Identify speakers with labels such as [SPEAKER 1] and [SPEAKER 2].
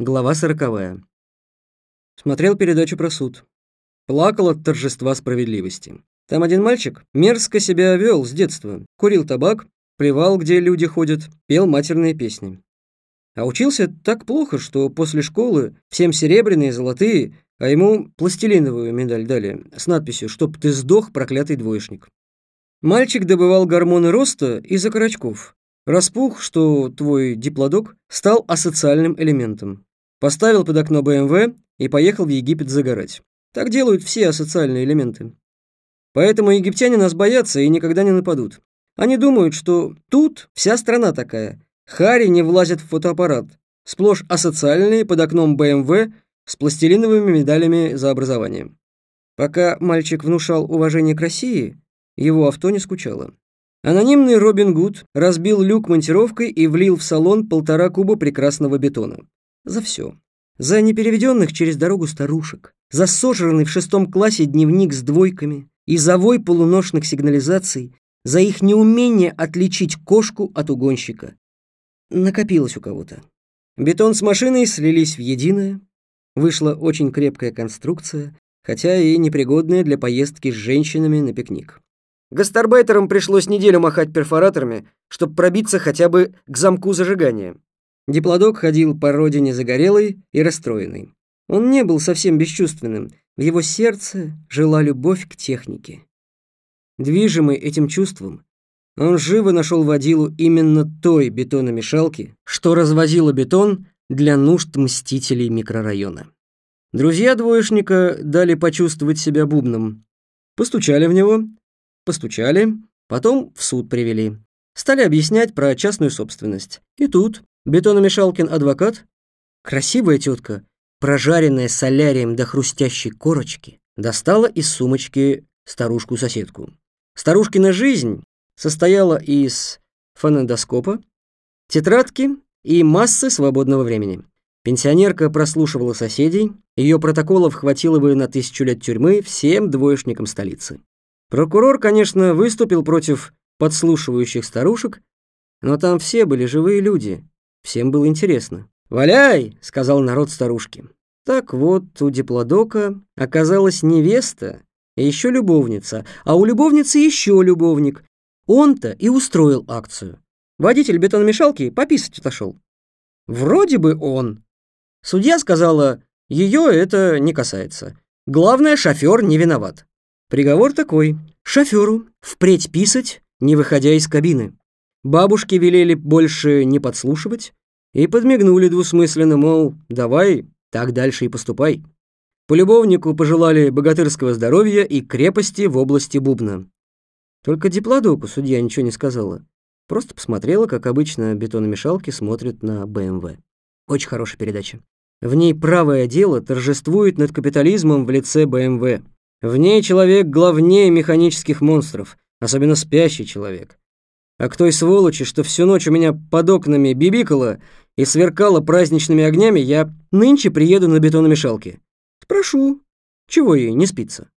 [SPEAKER 1] Глава сороковая. Смотрел передачу про суд. Плакал от торжества справедливости. Там один мальчик мерзко себя вел с детства. Курил табак, плевал, где люди ходят, пел матерные песни. А учился так плохо, что после школы всем серебряные, золотые, а ему пластилиновую медаль дали с надписью «Чтоб ты сдох, проклятый двоечник». Мальчик добывал гормоны роста из окорочков. Распух, что твой диплодок стал асоциальным элементом. Поставил под окно БМВ и поехал в Египет загорать. Так делают все асоциальные элементы. Поэтому египтяне нас боятся и никогда не нападут. Они думают, что тут вся страна такая. Хари не влазят в фотоаппарат. Сплошь асоциальные под окном БМВ с пластилиновыми медалями за образование. Пока мальчик внушал уважение к России, его авто не скучало. Анонимный Робин Гуд разбил люк монтировкой и влил в салон полтора куба прекрасного бетона. За все. За непереведенных через дорогу старушек, за сожранный в шестом классе дневник с двойками и за вой полуношных сигнализаций, за их неумение отличить кошку от угонщика. Накопилось у кого-то. Бетон с машиной слились в единое. Вышла очень крепкая конструкция, хотя и непригодная для поездки с женщинами на пикник. Гастарбайтерам пришлось неделю махать перфораторами, чтобы пробиться хотя бы к замку зажигания. Диплодок ходил по родине загорелый и расстроенный. Он не был совсем бесчувственным, в его сердце жила любовь к технике. Движимый этим чувством, он живо нашел водилу именно той бетономешалки, что развозила бетон для нужд мстителей микрорайона. Друзья двоечника дали почувствовать себя бубном. Постучали в него, постучали, потом в суд привели. Стали объяснять про частную собственность. И тут Бетономешалкин адвокат, красивая тетка, прожаренная солярием до хрустящей корочки, достала из сумочки старушку-соседку. Старушкина жизнь состояла из фонендоскопа, тетрадки и массы свободного времени. Пенсионерка прослушивала соседей, ее протоколов хватило бы на тысячу лет тюрьмы всем двоечникам столицы. Прокурор, конечно, выступил против подслушивающих старушек, но там все были живые люди, Всем было интересно. «Валяй!» — сказал народ старушки. Так вот, у диплодока оказалась невеста и еще любовница, а у любовницы еще любовник. Он-то и устроил акцию. Водитель бетономешалки пописать отошел. Вроде бы он. Судья сказала, ее это не касается. Главное, шофер не виноват. Приговор такой. Шоферу впредь писать, не выходя из кабины. Бабушки велели больше не подслушивать и подмигнули двусмысленно, мол, давай, так дальше и поступай. Полюбовнику пожелали богатырского здоровья и крепости в области бубна. Только диплодоку судья ничего не сказала. Просто посмотрела, как обычно бетономешалки смотрят на БМВ. Очень хорошая передача. В ней правое дело торжествует над капитализмом в лице БМВ. В ней человек главнее механических монстров, особенно спящий человек. А к той сволочи, что всю ночь у меня под окнами бибикала и сверкала праздничными огнями, я нынче приеду на бетономешалке. Спрошу, чего ей не спится.